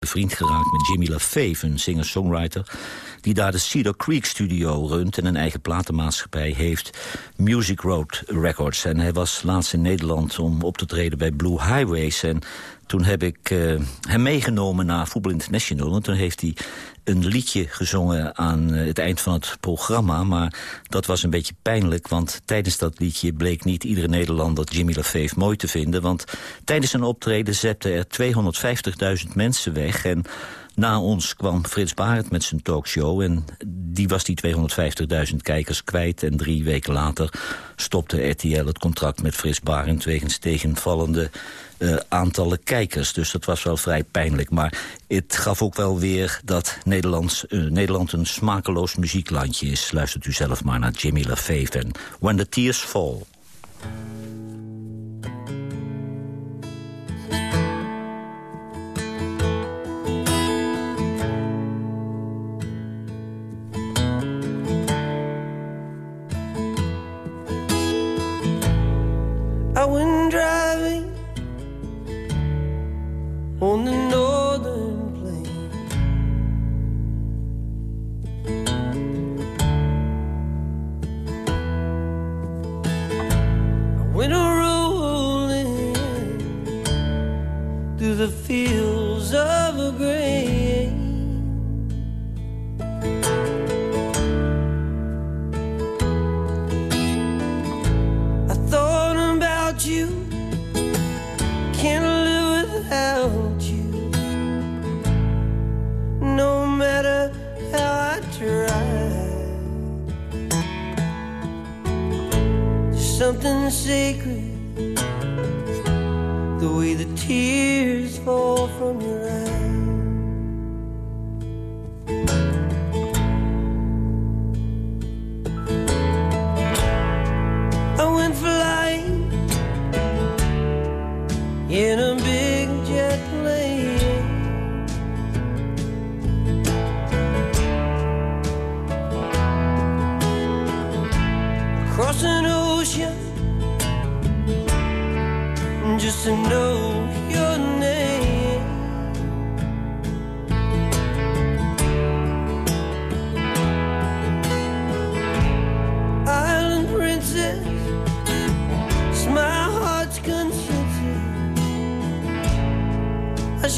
bevriend geraakt met Jimmy LaFave, een singer-songwriter... die daar de Cedar Creek Studio runt en een eigen platenmaatschappij heeft... Music Road Records. En hij was laatst in Nederland om op te treden bij Blue Highways... en toen heb ik uh, hem meegenomen naar Voetbal International. En toen heeft hij een liedje gezongen aan uh, het eind van het programma. Maar dat was een beetje pijnlijk, want tijdens dat liedje... bleek niet iedere Nederlander Jimmy LaFave mooi te vinden. Want tijdens zijn optreden zette er 250.000 mensen weg... En na ons kwam Frits Barend met zijn talkshow... en die was die 250.000 kijkers kwijt. En drie weken later stopte RTL het contract met Frits Barend... wegens tegenvallende uh, aantallen kijkers. Dus dat was wel vrij pijnlijk. Maar het gaf ook wel weer dat Nederlands, uh, Nederland een smakeloos muzieklandje is. Luistert u zelf maar naar Jimmy LaFave en When the Tears Fall. Something sacred. The way the tears fall from your eyes.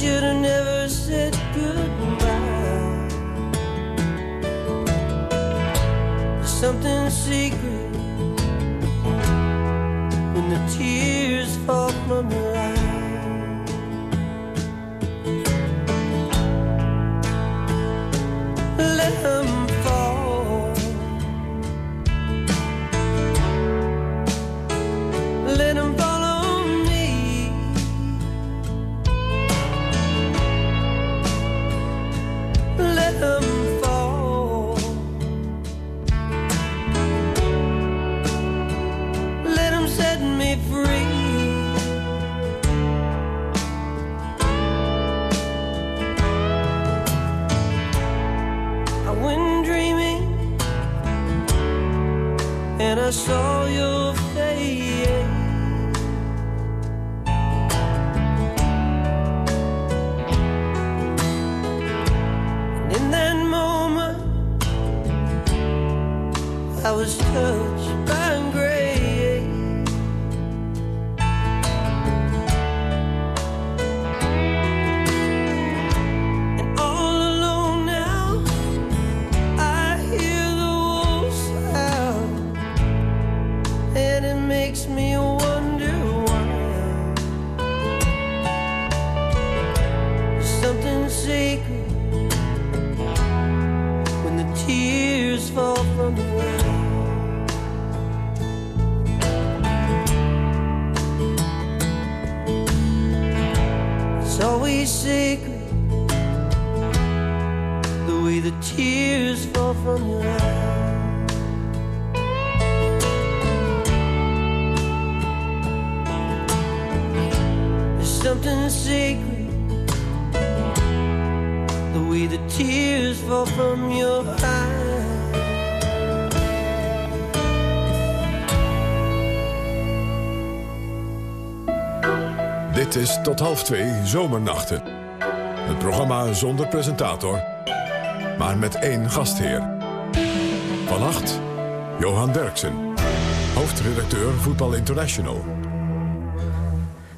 Should have never said goodbye. There's something secret was touched by twee zomernachten. Het programma zonder presentator, maar met één gastheer. Vannacht, Johan Derksen, hoofdredacteur Voetbal International.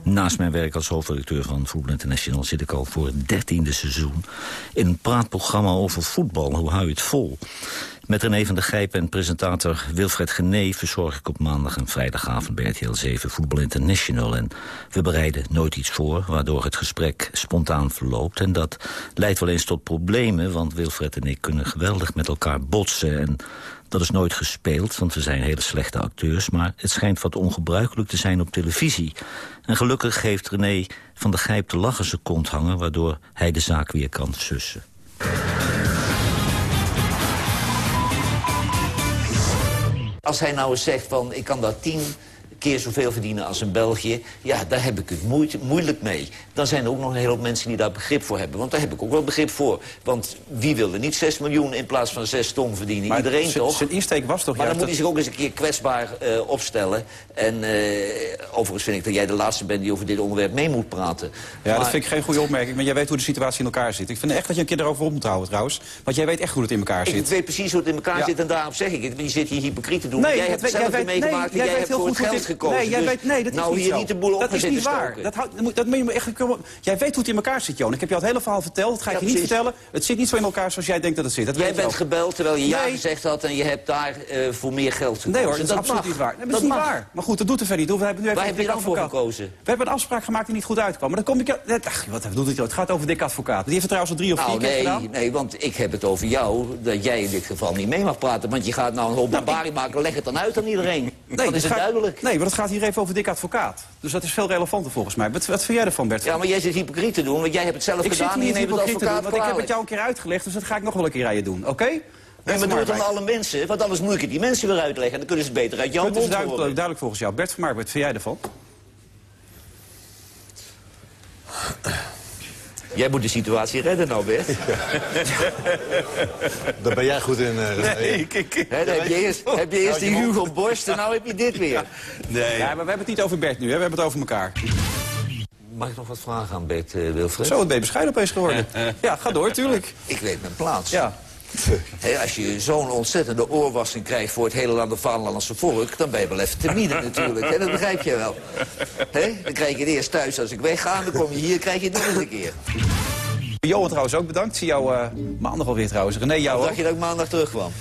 Naast mijn werk als hoofdredacteur van Voetbal International... zit ik al voor het dertiende seizoen in een praatprogramma over voetbal. Hoe hou je het vol? Met René van der Gijp en presentator Wilfred Gené... verzorg ik op maandag en vrijdagavond bij RTL 7 Voetbal International. En we bereiden nooit iets voor, waardoor het gesprek spontaan verloopt. En dat leidt wel eens tot problemen, want Wilfred en ik kunnen geweldig met elkaar botsen... en dat is nooit gespeeld, want we zijn hele slechte acteurs... maar het schijnt wat ongebruikelijk te zijn op televisie. En gelukkig heeft René van der Gijp de lachen zijn kont hangen... waardoor hij de zaak weer kan sussen. Als hij nou eens zegt van, ik kan daar tien keer zoveel verdienen als in België... ja, daar heb ik het moeilijk mee. Dan zijn er ook nog een hele hoop mensen die daar begrip voor hebben. Want daar heb ik ook wel begrip voor. Want wie wilde niet 6 miljoen in plaats van 6 ton verdienen? Maar Iedereen toch? Zijn insteek was toch Maar dan moet hij zich ook eens een keer kwetsbaar uh, opstellen. En uh, overigens vind ik dat jij de laatste bent die over dit onderwerp mee moet praten. Ja, maar... dat vind ik geen goede opmerking. Maar jij weet hoe de situatie in elkaar zit. Ik vind echt dat je een keer erover op moet houden trouwens. Want jij weet echt hoe het in elkaar zit. Ik weet precies hoe het in elkaar ja. zit en daarom zeg ik het. Je zit hier hypocriet te doen. Nee, jij hebt het zelf weet, meegemaakt nee, en jij hebt voor het geld gekozen. Nee, jij dus weet, nee, dat is nou niet hier zo. niet de boel op Dat is niet waar. Dat, dat, moet, dat moet je me echt... Jij weet hoe het in elkaar zit, Joon. Ik heb je al het hele verhaal verteld. Dat ga ik Ja, je niet vertellen. Het zit niet zo in elkaar zoals jij denkt dat het zit. Dat Jij weet bent ook. gebeld terwijl je ja Nee. gezegd had... en je hebt daar eh, voor meer geld gekozen. Nee hoor, dat is absoluut mag. niet waar. Nee, dat, dat is niet mag. waar. Maar goed, dat doet er verder niet. toe. We hebben nu even Waar een heb je dan voor gekozen? We hebben een afspraak gemaakt die niet goed uitkwam. Maar dan kom ik... Ach, wat doet het? Het gaat over dik advocaat. Die heeft het trouwens al drie of vier Nou, keer nee, gedaan. nee, want ik heb het over jou, dat jij in dit geval niet mee mag praten. Want je gaat nou een hoop barbarie maken, leg het dan uit aan iedereen. Dan dat is het duidelijk. Nee, maar het gaat hier even over dik advocaat. Dus dat is veel relevanter volgens mij. Wat, wat vind jij ervan, Bert? Ja, maar jij zit hypocriet te doen, want jij hebt het zelf ik zit gedaan en hier je niet hypocriet te doen, want ik heb het jou een keer uitgelegd. Dus dat ga ik nog wel een keer aan je doen, oké? Nee, maar doe het aan alle mensen, want anders moet ik het die mensen weer uitleggen. En dan kunnen ze het beter uit jouw Het is mond duidelijk, horen. duidelijk volgens jou. Bert van Mark, wat vind jij ervan? Jij moet de situatie redden nou, Bert. Daar ben jij goed in, eh René. Hè, dan heb je eerst, heb je eerst die Hugo Borst en nou heb je dit weer. Nee. Ja, maar we hebben het niet over Bert nu, hè? we hebben het over elkaar. Mag ik nog wat vragen aan Bert eh, Wilfred? Zo, het ben je bescheiden opeens geworden. Ja, ga door, tuurlijk. Ik weet mijn plaats. Ja. Hé, als je zo'n ontzettende oorwassing krijgt voor het hele land of vaderlandse volk... dan ben je wel even te midden natuurlijk. Hè? Dat begrijp je wel. Hé? Dan krijg je het eerst thuis als ik wegga... dan kom je hier, krijg je het nog eens een keer. Johan trouwens ook bedankt. Zie jou eh, maandag alweer trouwens. René, jou ook. Dacht je dat ik maandag terugkwam?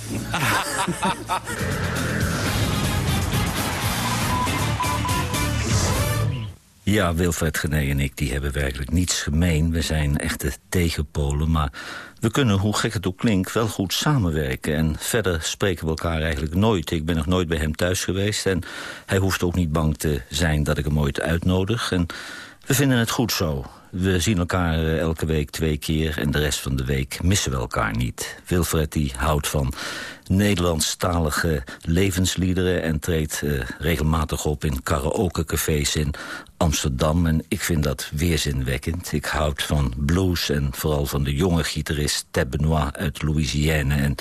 Ja, Wilfred Gené en ik die hebben werkelijk niets gemeen. We zijn echte tegenpolen, maar we kunnen, hoe gek het ook klinkt, wel goed samenwerken. En verder spreken we elkaar eigenlijk nooit. Ik ben nog nooit bij hem thuis geweest en hij hoeft ook niet bang te zijn dat ik hem ooit uitnodig. En we vinden het goed zo. We zien elkaar eh, elke week twee keer en de rest van de week missen we elkaar niet. Wilfred die houdt van Nederlandstalige levensliederen... en treedt eh, regelmatig op in karaokecafés in Amsterdam. En ik vind dat weerzinwekkend. Ik houd van blues en vooral van de jonge gitarist Ted Benoit uit Louisiane. En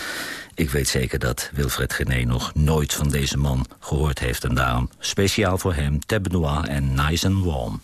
ik weet zeker dat Wilfred Gené nog nooit van deze man gehoord heeft. En daarom speciaal voor hem Ted Benoit en Nice and Warm.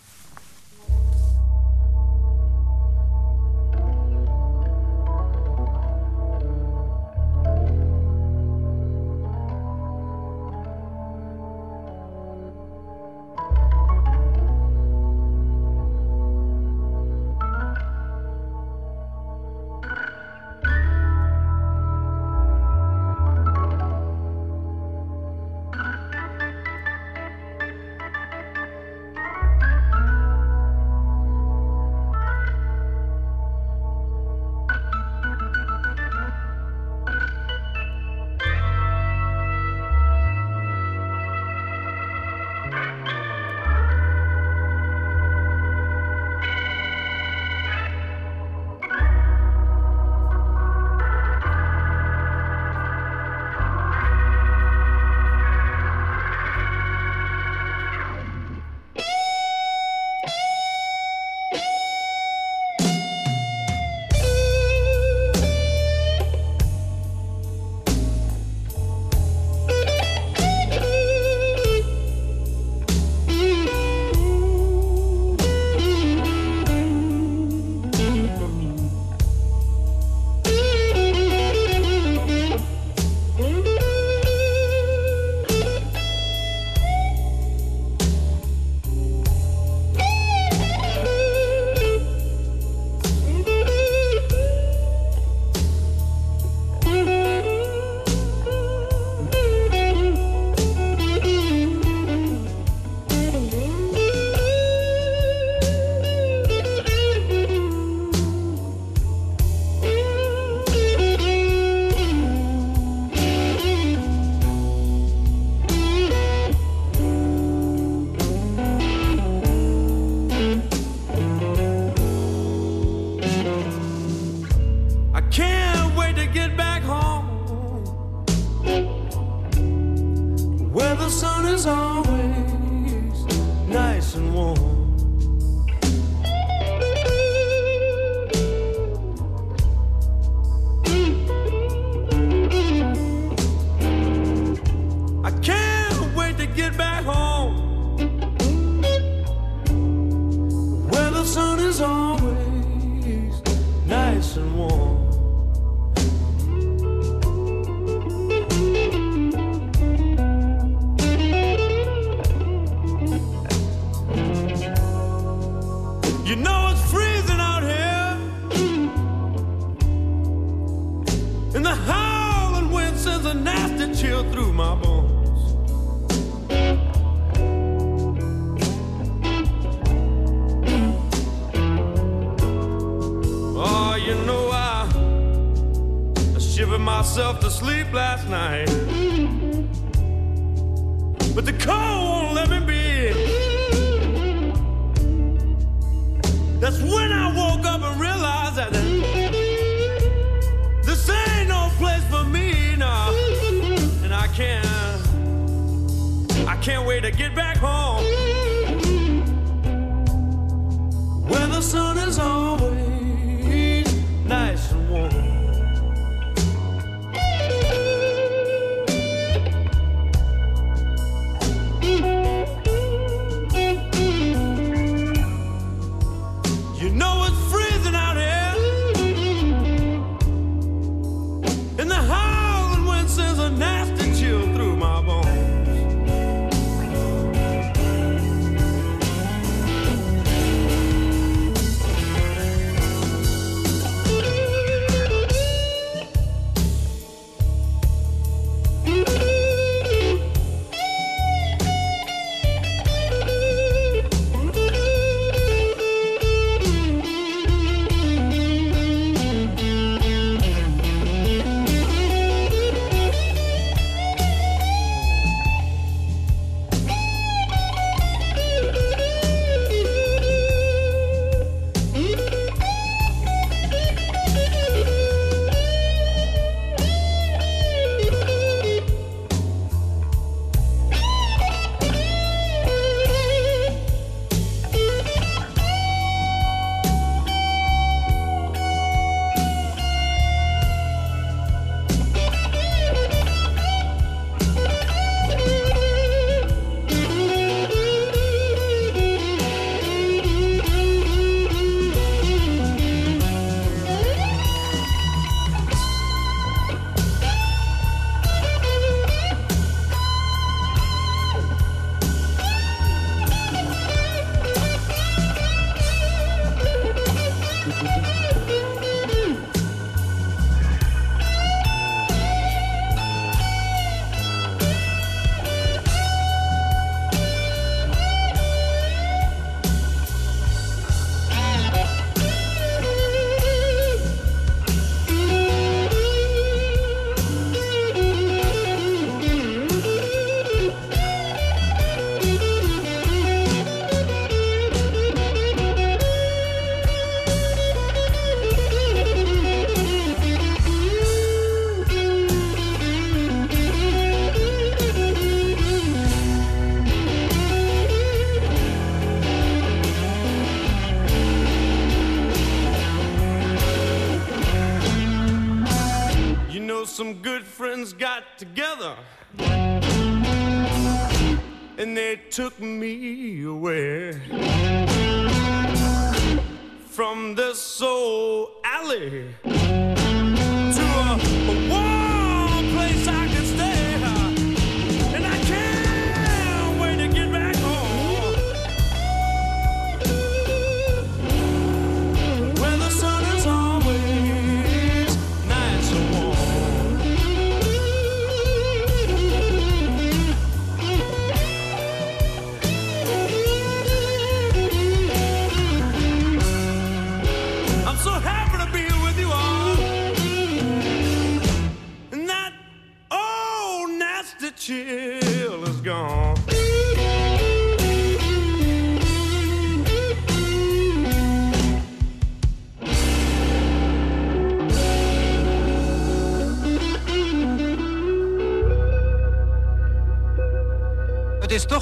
Nice and warm.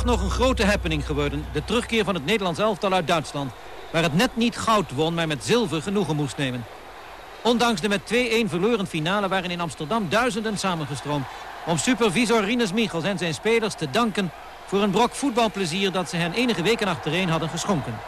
Nog een grote happening geworden. De terugkeer van het Nederlands elftal uit Duitsland. Waar het net niet goud won, maar met zilver genoegen moest nemen. Ondanks de met 2-1 verloren finale waren in Amsterdam duizenden samengestroomd. Om supervisor Rinus Michels en zijn spelers te danken voor een brok voetbalplezier dat ze hen enige weken achtereen hadden geschonken.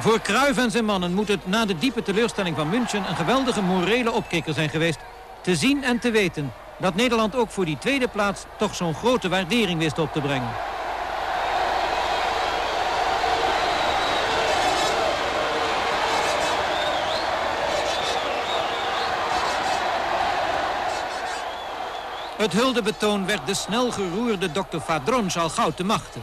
Voor Cruijff en zijn mannen moet het na de diepe teleurstelling van München... een geweldige morele opkikker zijn geweest. Te zien en te weten dat Nederland ook voor die tweede plaats... toch zo'n grote waardering wist op te brengen. Het huldebetoon werd de snel geroerde dokter Vadrons al gauw te machtig.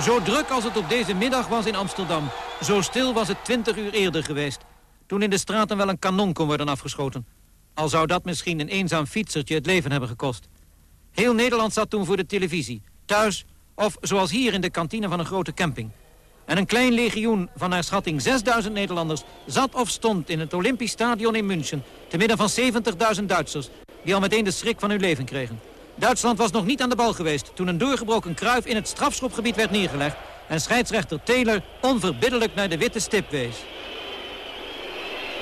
Zo druk als het op deze middag was in Amsterdam. Zo stil was het 20 uur eerder geweest. Toen in de straten wel een kanon kon worden afgeschoten. Al zou dat misschien een eenzaam fietsertje het leven hebben gekost. Heel Nederland zat toen voor de televisie. Thuis of zoals hier in de kantine van een grote camping. En een klein legioen van naar schatting 6000 Nederlanders... zat of stond in het Olympisch Stadion in München... te midden van 70.000 Duitsers... die al meteen de schrik van hun leven kregen. Duitsland was nog niet aan de bal geweest... toen een doorgebroken kruif in het strafschopgebied werd neergelegd... en scheidsrechter Taylor onverbiddelijk naar de witte stip wees.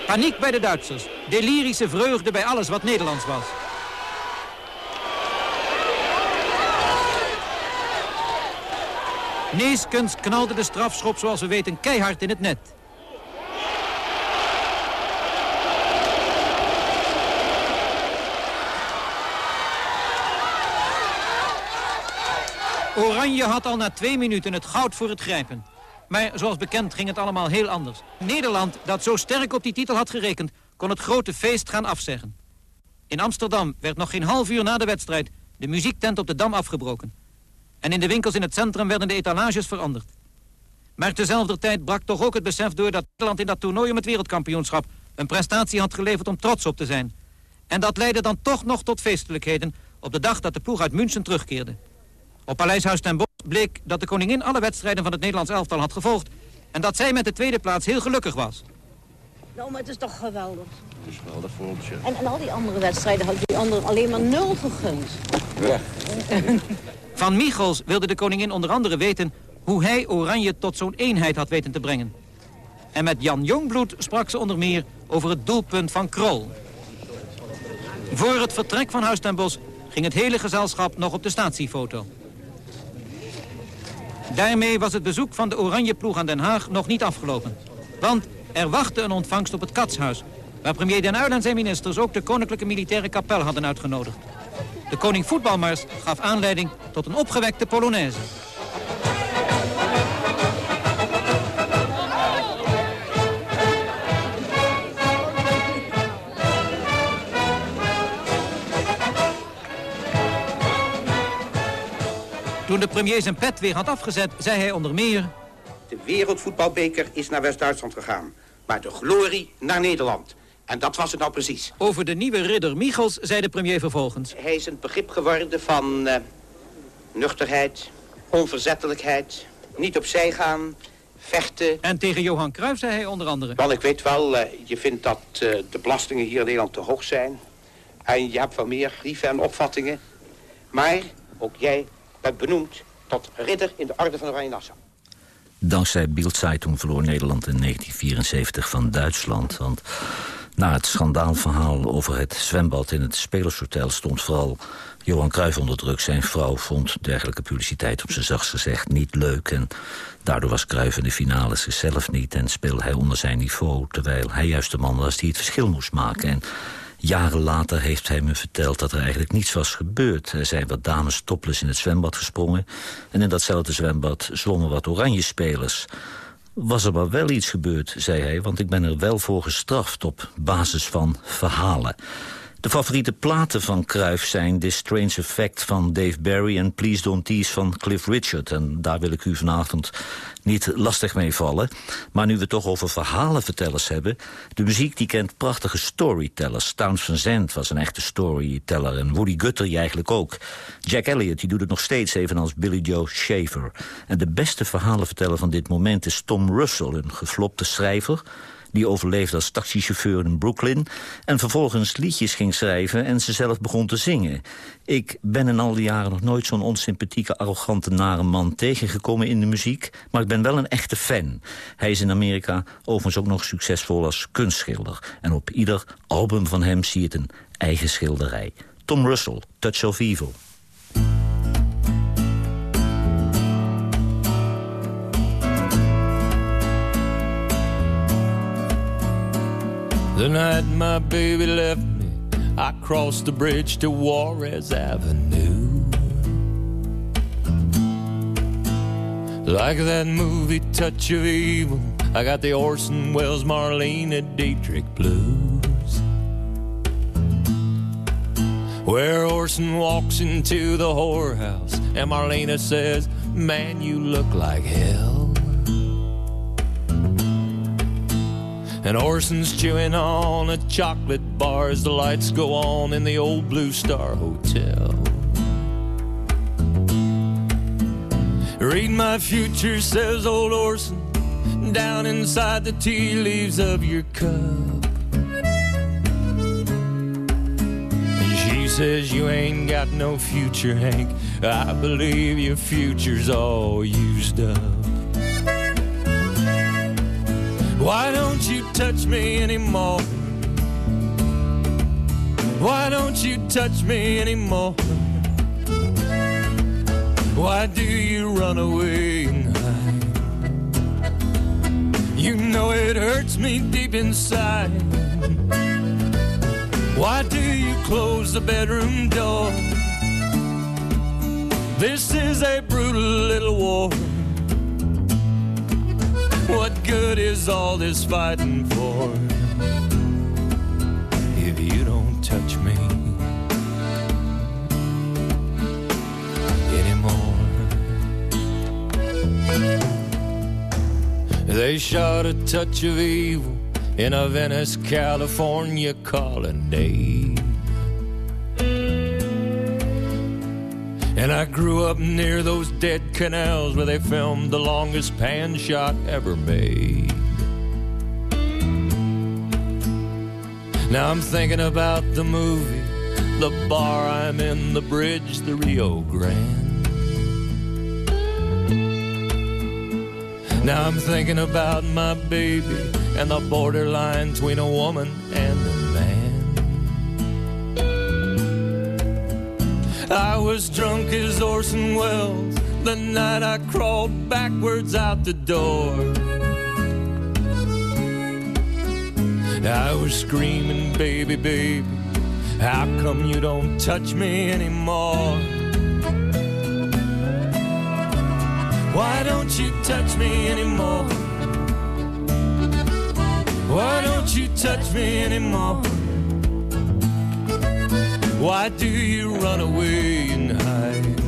Paniek bij de Duitsers. Delirische vreugde bij alles wat Nederlands was. Neeskens knalde de strafschop zoals we weten keihard in het net. Oranje had al na twee minuten het goud voor het grijpen. Maar zoals bekend ging het allemaal heel anders. Nederland, dat zo sterk op die titel had gerekend... kon het grote feest gaan afzeggen. In Amsterdam werd nog geen half uur na de wedstrijd... de muziektent op de Dam afgebroken. En in de winkels in het centrum werden de etalages veranderd. Maar tezelfde tijd brak toch ook het besef door dat Nederland in dat toernooi om het wereldkampioenschap een prestatie had geleverd om trots op te zijn. En dat leidde dan toch nog tot feestelijkheden op de dag dat de ploeg uit München terugkeerde. Op Paleishuis ten Bosch bleek dat de koningin alle wedstrijden van het Nederlands elftal had gevolgd en dat zij met de tweede plaats heel gelukkig was. Nou, maar het is toch geweldig. Dat is geweldig voor ons, ja. En, en al die andere wedstrijden had die anderen alleen maar nul gegund. Van Michels wilde de koningin onder andere weten hoe hij Oranje tot zo'n eenheid had weten te brengen. En met Jan Jongbloed sprak ze onder meer over het doelpunt van Krol. Voor het vertrek van Huis ten Bosch ging het hele gezelschap nog op de statiefoto. Daarmee was het bezoek van de Oranje ploeg aan Den Haag nog niet afgelopen. Want er wachtte een ontvangst op het Katshuis... waar premier Den Uyl en zijn ministers ook de Koninklijke Militaire Kapel hadden uitgenodigd. De koning voetbalmars gaf aanleiding tot een opgewekte Polonaise. Toen de premier zijn pet weer had afgezet, zei hij onder meer... De wereldvoetbalbeker is naar West-Duitsland gegaan. Maar de glorie naar Nederland. En dat was het nou precies. Over de nieuwe ridder Michels zei de premier vervolgens. Hij is een begrip geworden van uh, nuchterheid, onverzettelijkheid, niet opzij gaan, vechten. En tegen Johan Cruijff zei hij onder andere. Want ik weet wel, uh, je vindt dat uh, de belastingen hier in Nederland te hoog zijn. En je hebt wel meer grieven en opvattingen. Maar ook jij bent benoemd tot ridder in de orde van Oranje Nassau. Dankzij Bildzeitung verloor Nederland in 1974 van Duitsland. Want na het schandaalverhaal over het zwembad in het Spelershotel... stond vooral Johan Cruijff onder druk. Zijn vrouw vond dergelijke publiciteit op zijn zachtst gezegd niet leuk. En daardoor was Cruijff in de finales zichzelf niet... en speelde hij onder zijn niveau, terwijl hij juist de man was die het verschil moest maken. En Jaren later heeft hij me verteld dat er eigenlijk niets was gebeurd. Er zijn wat dames topless in het zwembad gesprongen... en in datzelfde zwembad zwommen wat oranje spelers. Was er maar wel iets gebeurd, zei hij, want ik ben er wel voor gestraft... op basis van verhalen. De favoriete platen van Cruyff zijn This Strange Effect van Dave Barry... en Please Don't Tease van Cliff Richard. En daar wil ik u vanavond niet lastig mee vallen. Maar nu we toch over verhalenvertellers hebben... de muziek die kent prachtige storytellers. Towns van Zandt was een echte storyteller en Woody Guthrie eigenlijk ook. Jack Elliott die doet het nog steeds evenals Billy Joe Shaver. En de beste verhalenverteller van dit moment is Tom Russell... een geflopte schrijver die overleefde als taxichauffeur in Brooklyn... en vervolgens liedjes ging schrijven en ze zelf begon te zingen. Ik ben in al die jaren nog nooit zo'n onsympathieke, arrogante, nare man tegengekomen in de muziek... maar ik ben wel een echte fan. Hij is in Amerika overigens ook nog succesvol als kunstschilder. En op ieder album van hem zie je een eigen schilderij. Tom Russell, Touch of Evil. The night my baby left me, I crossed the bridge to Juarez Avenue. Like that movie Touch of Evil, I got the Orson Welles Marlena Dietrich blues. Where Orson walks into the whorehouse and Marlena says, Man, you look like hell. And Orson's chewing on a chocolate bar as the lights go on in the old Blue Star Hotel. Read my future, says old Orson, down inside the tea leaves of your cup. And she says, You ain't got no future, Hank. I believe your future's all used up. Why don't you touch me anymore? Why don't you touch me anymore? Why do you run away and hide? You know it hurts me deep inside. Why do you close the bedroom door? This is a brutal little war. Good is all this fighting for? If you don't touch me anymore. They shot a touch of evil in a Venice, California colonnade. And I grew up near those dead canals where they filmed the longest pan shot ever made. Now I'm thinking about the movie, the bar I'm in, the bridge, the Rio Grande. Now I'm thinking about my baby and the borderline between a woman and a I was drunk as Orson Welles the night I crawled backwards out the door. I was screaming, baby, baby, how come you don't touch me anymore? Why don't you touch me anymore? Why don't you touch me anymore? Why do you run away and hide?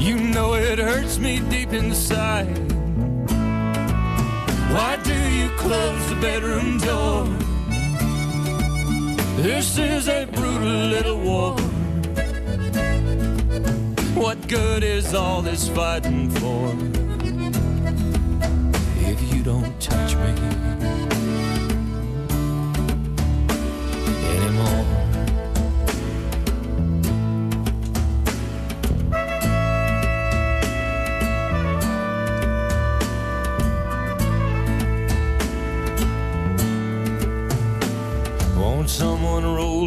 You know it hurts me deep inside. Why do you close the bedroom door? This is a brutal little war. What good is all this fighting for? If you don't touch me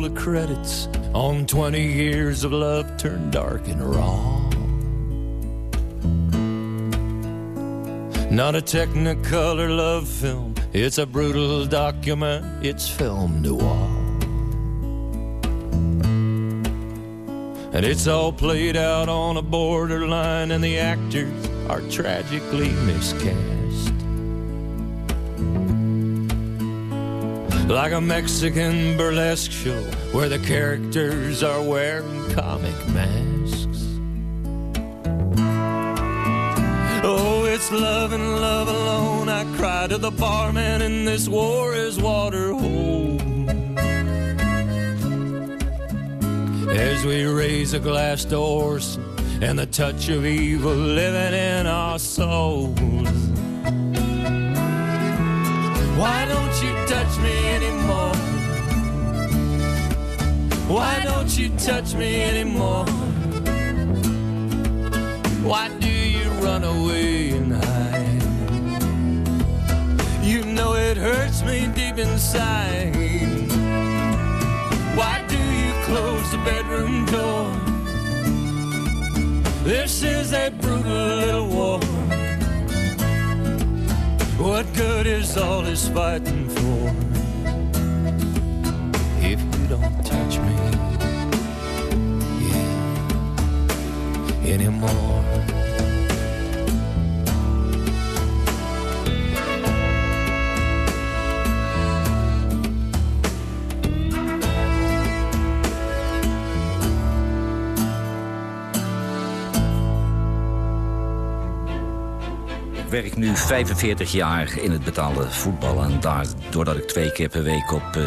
roll the credits on 20 years of love turned dark and wrong? Not a technicolor love film, it's a brutal document, it's film noir. And it's all played out on a borderline, and the actors are tragically miscast. Like a Mexican burlesque show where the characters are wearing comic masks. Oh, it's love and love alone. I cry to the barman, in this war is water hole. As we raise a glass to Orson and the touch of evil living in our souls. Why don't you touch me anymore? Why don't you touch me anymore? Why do you run away and hide? You know it hurts me deep inside. Why do you close the bedroom door? This is a brutal little war. What good is all this fighting for if you don't touch me yeah, anymore? Werk nu 45 jaar in het betaalde voetbal. En daar, doordat ik twee keer per week op eh,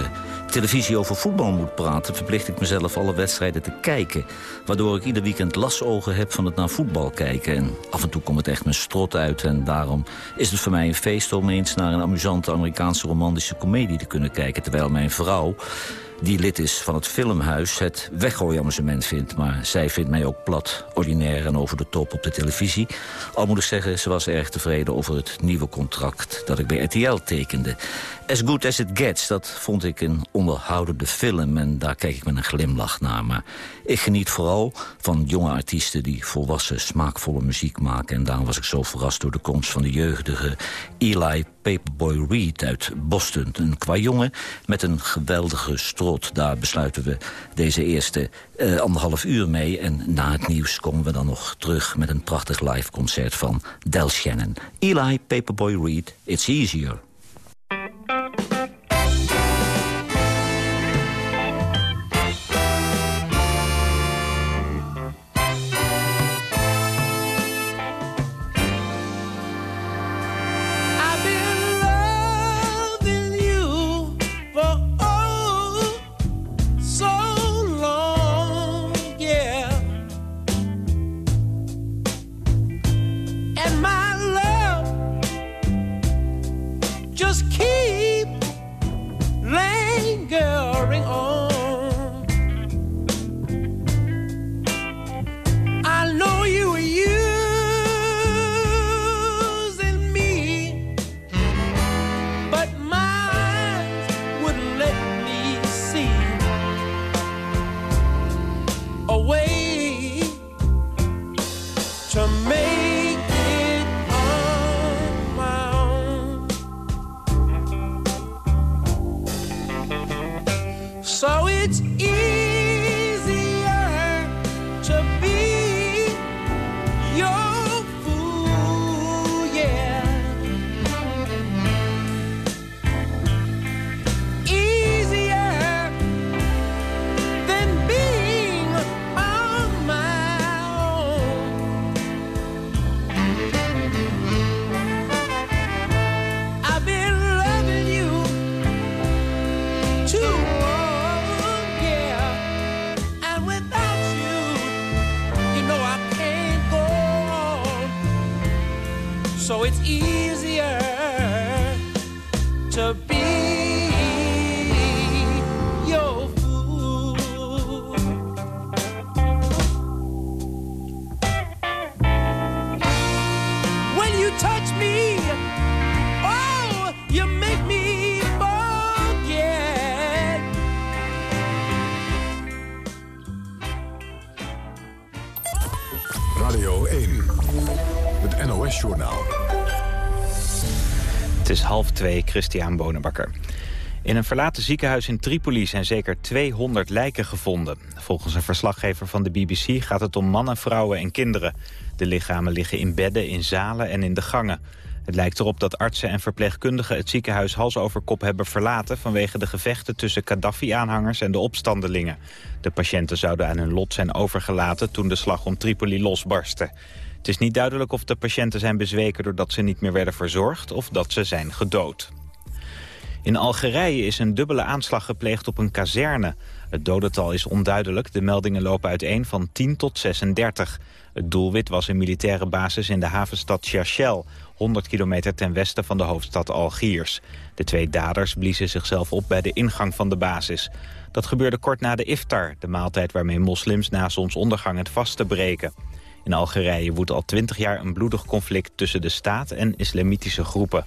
televisie over voetbal moet praten... verplicht ik mezelf alle wedstrijden te kijken. Waardoor ik ieder weekend lasogen heb van het naar voetbal kijken. En af en toe komt het echt mijn strot uit. En daarom is het voor mij een feest om eens naar een amusante Amerikaanse romantische komedie te kunnen kijken. Terwijl mijn vrouw die lid is van het filmhuis, het weggooiamusement vindt. Maar zij vindt mij ook plat, ordinair en over de top op de televisie. Al moet ik zeggen, ze was erg tevreden over het nieuwe contract dat ik bij RTL tekende. As Good As It Gets, dat vond ik een onderhoudende film... en daar kijk ik met een glimlach naar. Maar ik geniet vooral van jonge artiesten die volwassen, smaakvolle muziek maken. En daarom was ik zo verrast door de komst van de jeugdige Eli Paperboy Reed uit Boston. Een qua jongen met een geweldige strot. Daar besluiten we deze eerste eh, anderhalf uur mee. En na het nieuws komen we dan nog terug met een prachtig live concert van Del Shannon. Eli Paperboy Reed, It's Easier. Radio 1, het NOS-journaal. Het is half twee, Christian Bonenbakker. In een verlaten ziekenhuis in Tripoli zijn zeker 200 lijken gevonden. Volgens een verslaggever van de BBC gaat het om mannen, vrouwen en kinderen. De lichamen liggen in bedden, in zalen en in de gangen. Het lijkt erop dat artsen en verpleegkundigen het ziekenhuis hals over kop hebben verlaten... vanwege de gevechten tussen Gaddafi-aanhangers en de opstandelingen. De patiënten zouden aan hun lot zijn overgelaten toen de slag om Tripoli losbarstte. Het is niet duidelijk of de patiënten zijn bezweken doordat ze niet meer werden verzorgd... of dat ze zijn gedood. In Algerije is een dubbele aanslag gepleegd op een kazerne. Het dodental is onduidelijk. De meldingen lopen uiteen van 10 tot 36. Het doelwit was een militaire basis in de havenstad Cherchell... 100 kilometer ten westen van de hoofdstad Algiers. De twee daders bliezen zichzelf op bij de ingang van de basis. Dat gebeurde kort na de iftar, de maaltijd waarmee moslims na zonsondergang het vasten breken. In Algerije woedt al 20 jaar een bloedig conflict tussen de staat en islamitische groepen.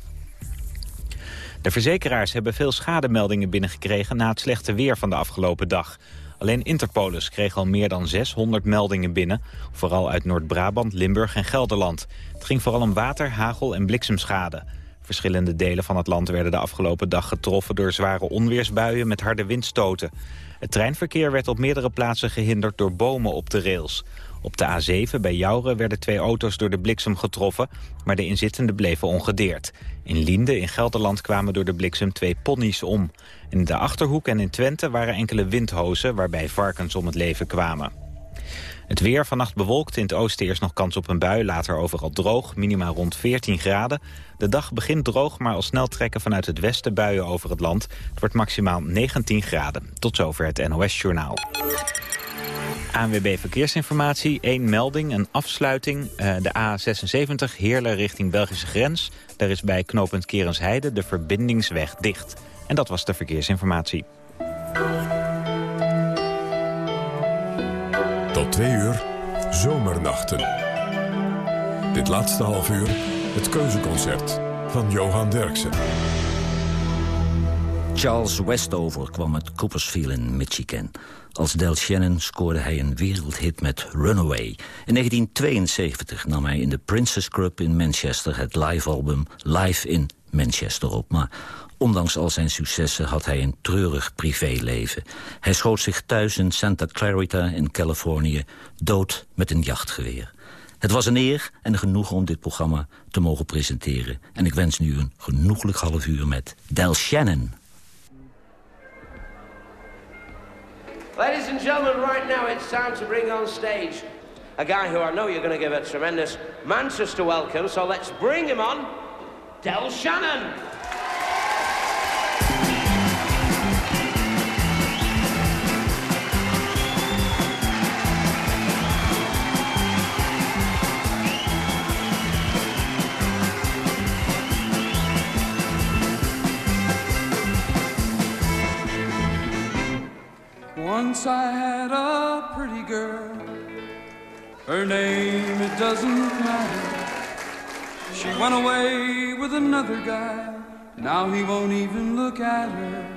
De verzekeraars hebben veel schademeldingen binnengekregen na het slechte weer van de afgelopen dag. Alleen Interpolis kreeg al meer dan 600 meldingen binnen, vooral uit Noord-Brabant, Limburg en Gelderland. Het ging vooral om water, hagel en bliksemschade. Verschillende delen van het land werden de afgelopen dag getroffen... door zware onweersbuien met harde windstoten. Het treinverkeer werd op meerdere plaatsen gehinderd door bomen op de rails. Op de A7 bij Jouren werden twee auto's door de bliksem getroffen... maar de inzittenden bleven ongedeerd. In Liende in Gelderland kwamen door de bliksem twee ponies om. In de Achterhoek en in Twente waren enkele windhozen... waarbij varkens om het leven kwamen. Het weer vannacht bewolkt. In het oosten eerst nog kans op een bui. Later overal droog. Minima rond 14 graden. De dag begint droog, maar al snel trekken vanuit het westen buien over het land. Het wordt maximaal 19 graden. Tot zover het NOS Journaal. ANWB Verkeersinformatie. Eén melding, een afsluiting. Uh, de A76 Heerlen richting Belgische grens. Daar is bij knooppunt Kerensheide de verbindingsweg dicht. En dat was de verkeersinformatie. Tot twee uur, zomernachten. Dit laatste half uur, het keuzeconcert van Johan Derksen. Charles Westover kwam uit Coopersville in Michigan. Als Del Shannon scoorde hij een wereldhit met Runaway. In 1972 nam hij in de Princess Club in Manchester... het live-album Live in Manchester op. Maar ondanks al zijn successen had hij een treurig privéleven. Hij schoot zich thuis in Santa Clarita in Californië... dood met een jachtgeweer. Het was een eer en een genoegen om dit programma te mogen presenteren. En ik wens nu een genoeglijk half uur met Del Shannon. Ladies and gentlemen, right now it's time to bring on stage a guy who I know you're going to give a tremendous Manchester welcome, so let's bring him on, Del Shannon. Once I had a pretty girl. Her name, it doesn't matter. She went away with another guy. Now he won't even look at her.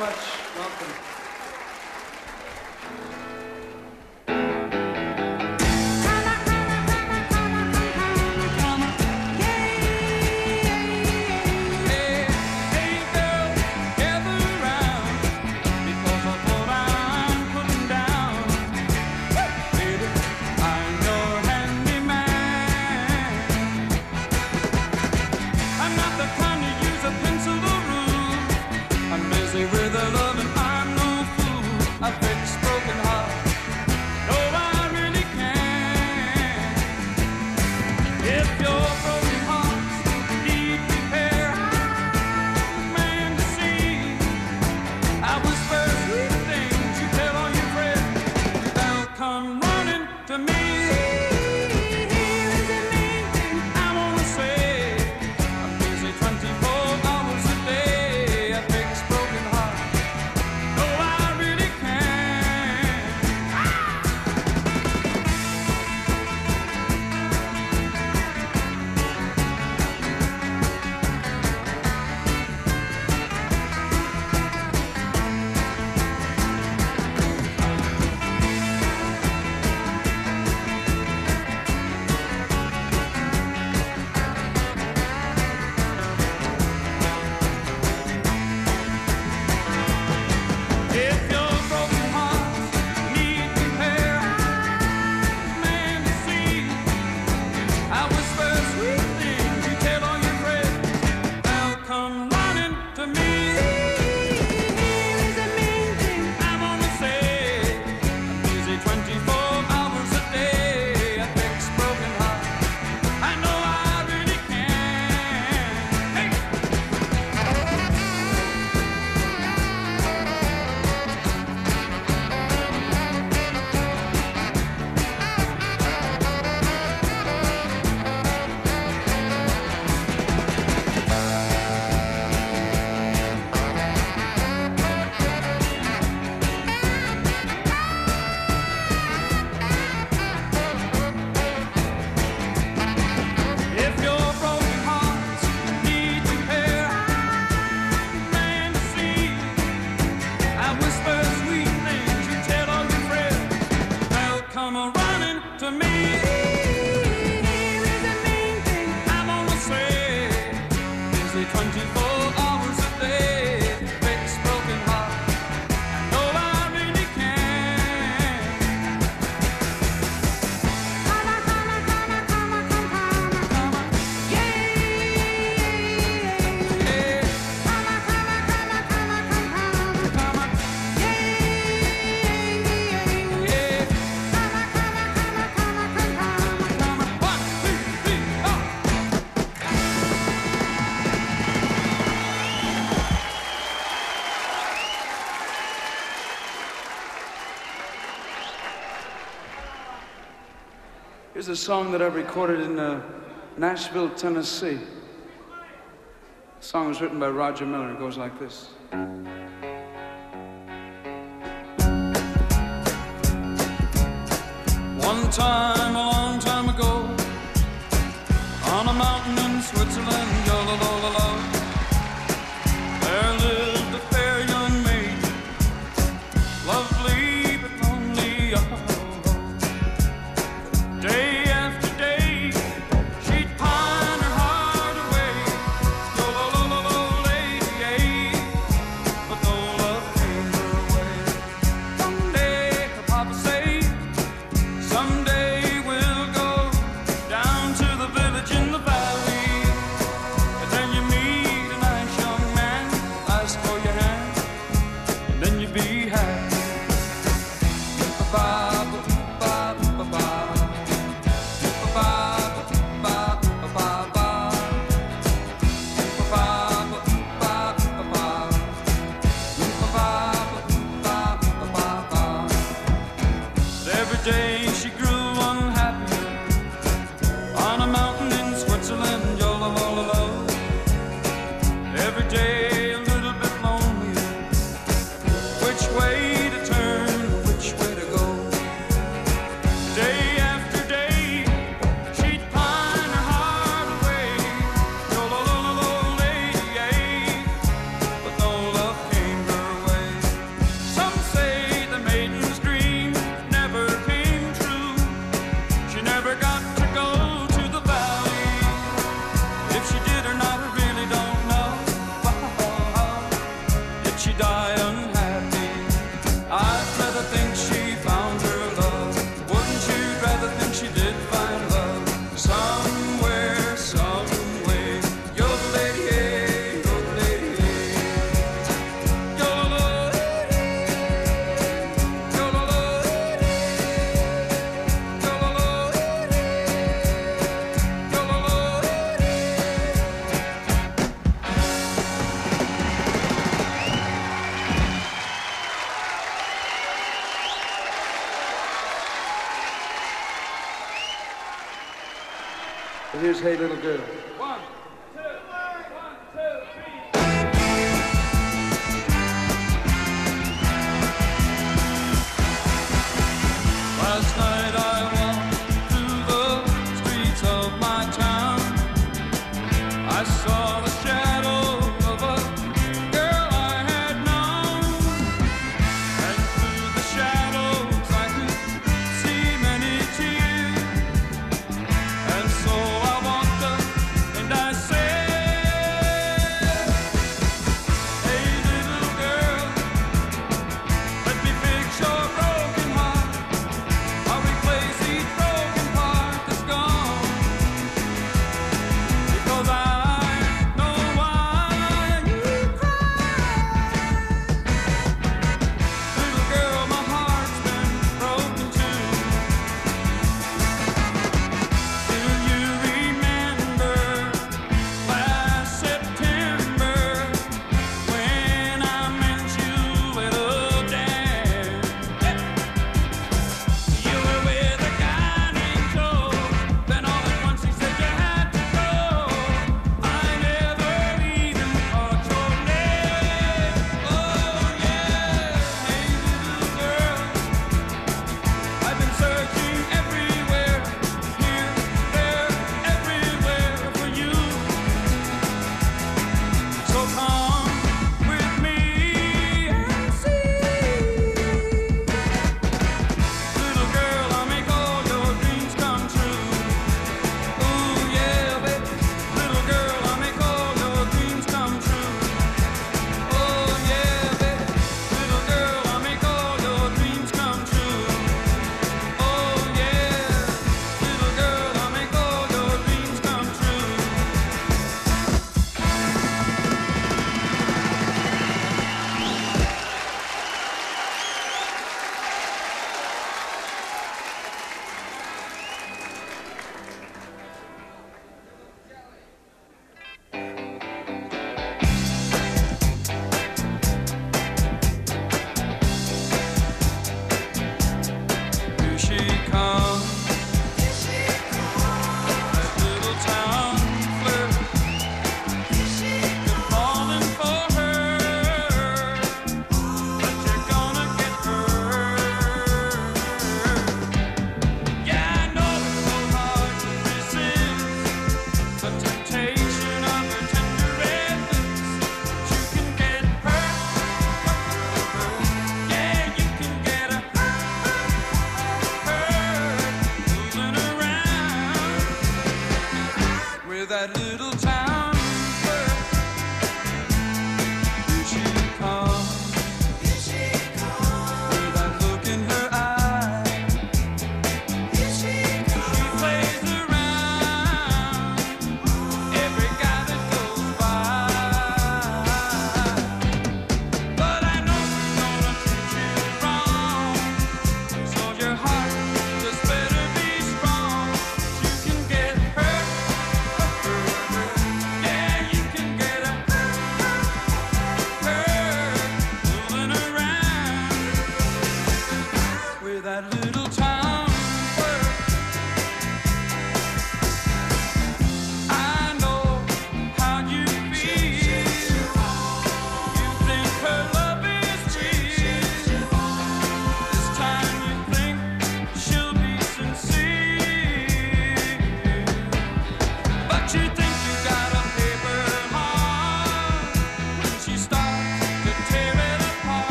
much. a song that I recorded in uh, Nashville, Tennessee. The song was written by Roger Miller. It goes like this. One time, a long time ago, on a mountain in Switzerland, la la la la. hey little girl.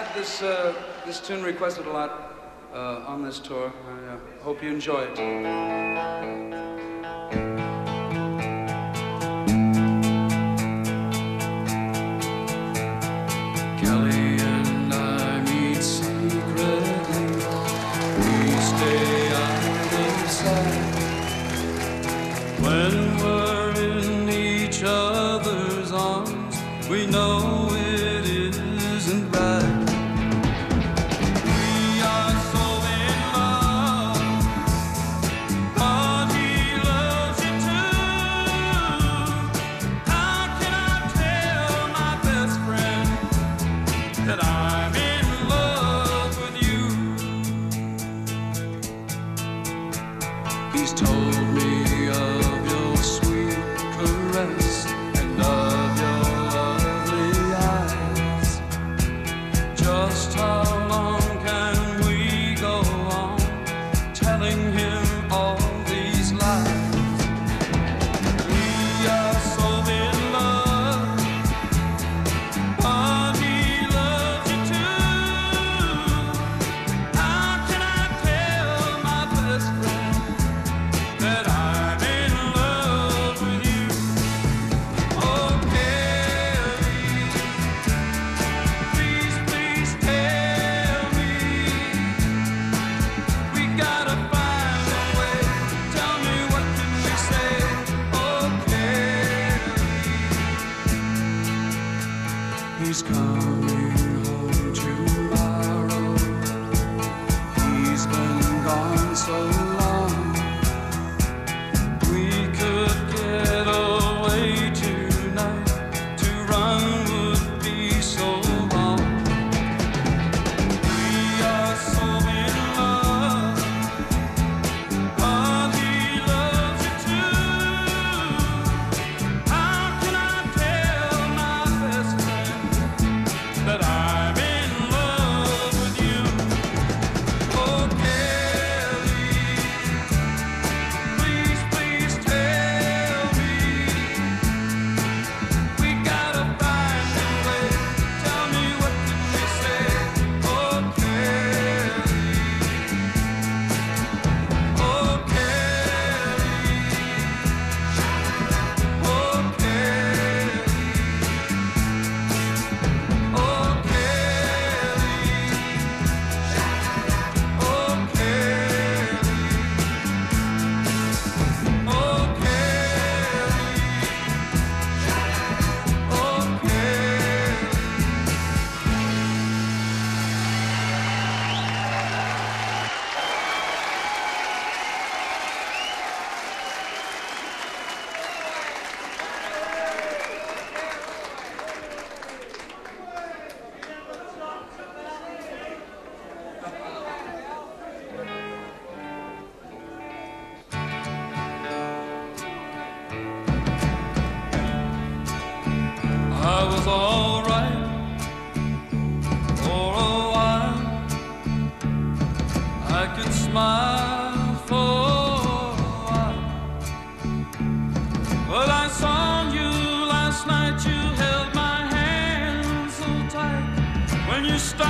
glad this, uh, this tune requested a lot uh, on this tour. I uh, hope you enjoy it.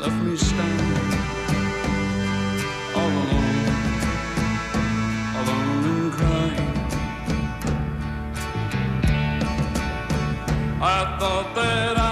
left me stand all alone, alone and crying. I thought that I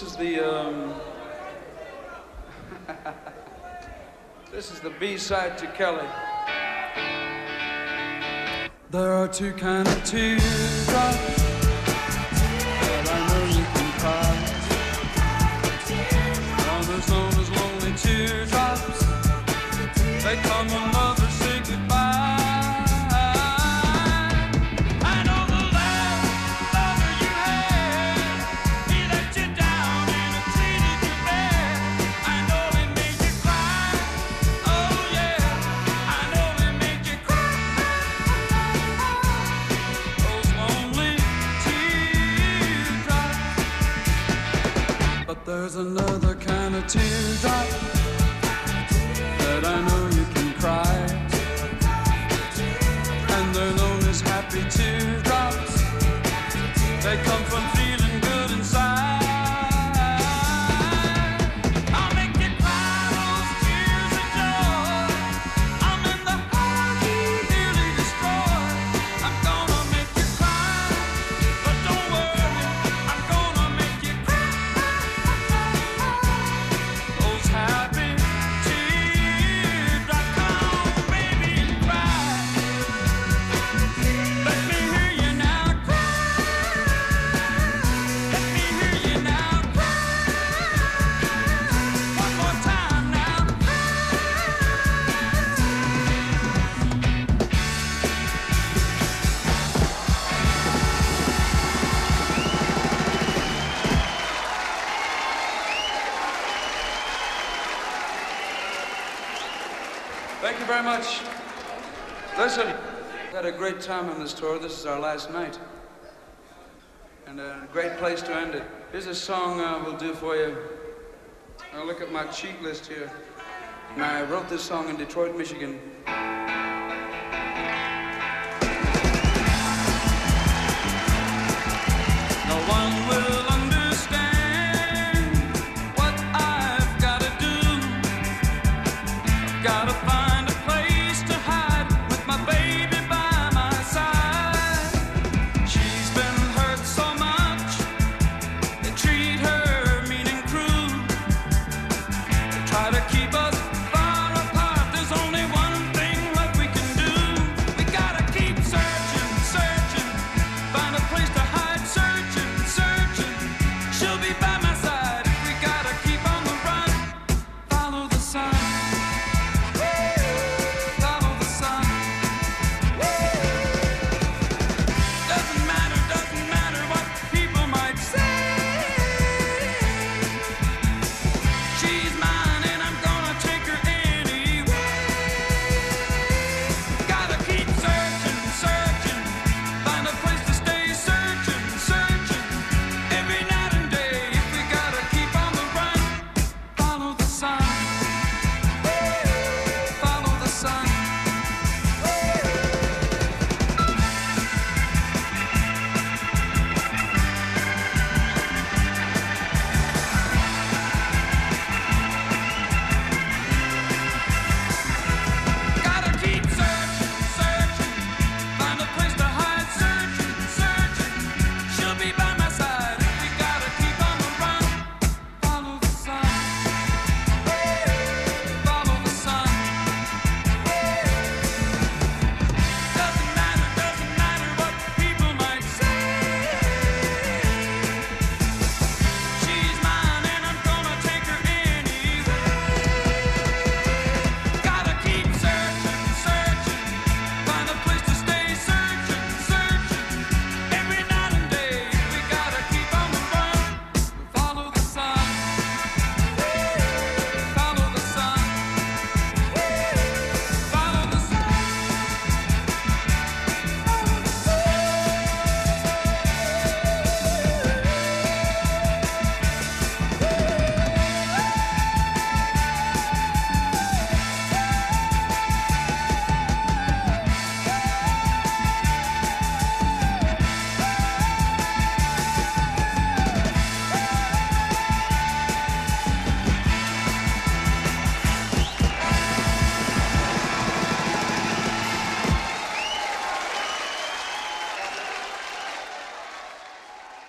this is the um, this is the B-side to Kelly. There are two kinds of teardrops that I know you can cry. One is known as lonely teardrops. They come another kind of teardrop that I know you can cry. And they're known as happy teardrops. They come great time on this tour. This is our last night. And a great place to end it. Here's a song uh, we'll do for you. I look at my cheat list here. And I wrote this song in Detroit, Michigan.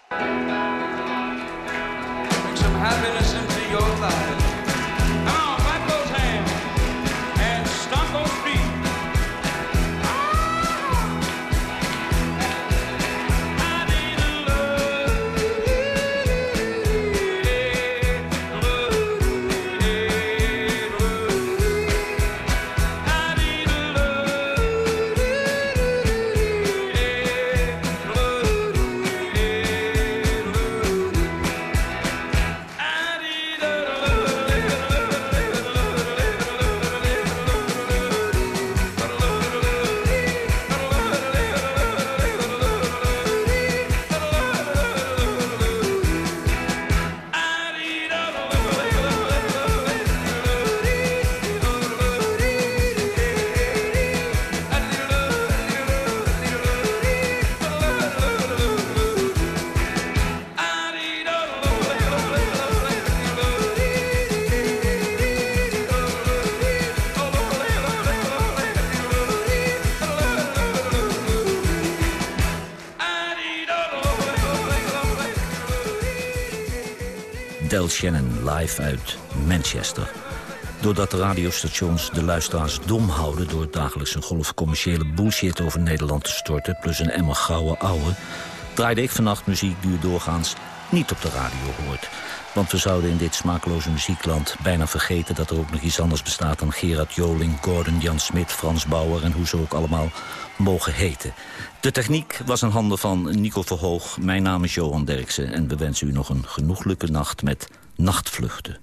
Bring some happiness into your life. Live uit Manchester. Doordat de radiostations de luisteraars dom houden... door dagelijks een golf commerciële bullshit over Nederland te storten... plus een emmer gouden ouwe... draaide ik vannacht muziek die u doorgaans niet op de radio hoort. Want we zouden in dit smakeloze muziekland bijna vergeten... dat er ook nog iets anders bestaat dan Gerard Joling, Gordon, Jan Smit, Frans Bauer... en hoe ze ook allemaal mogen heten. De techniek was in handen van Nico Verhoog. Mijn naam is Johan Derksen en we wensen u nog een genoeglijke nacht met nachtvluchten.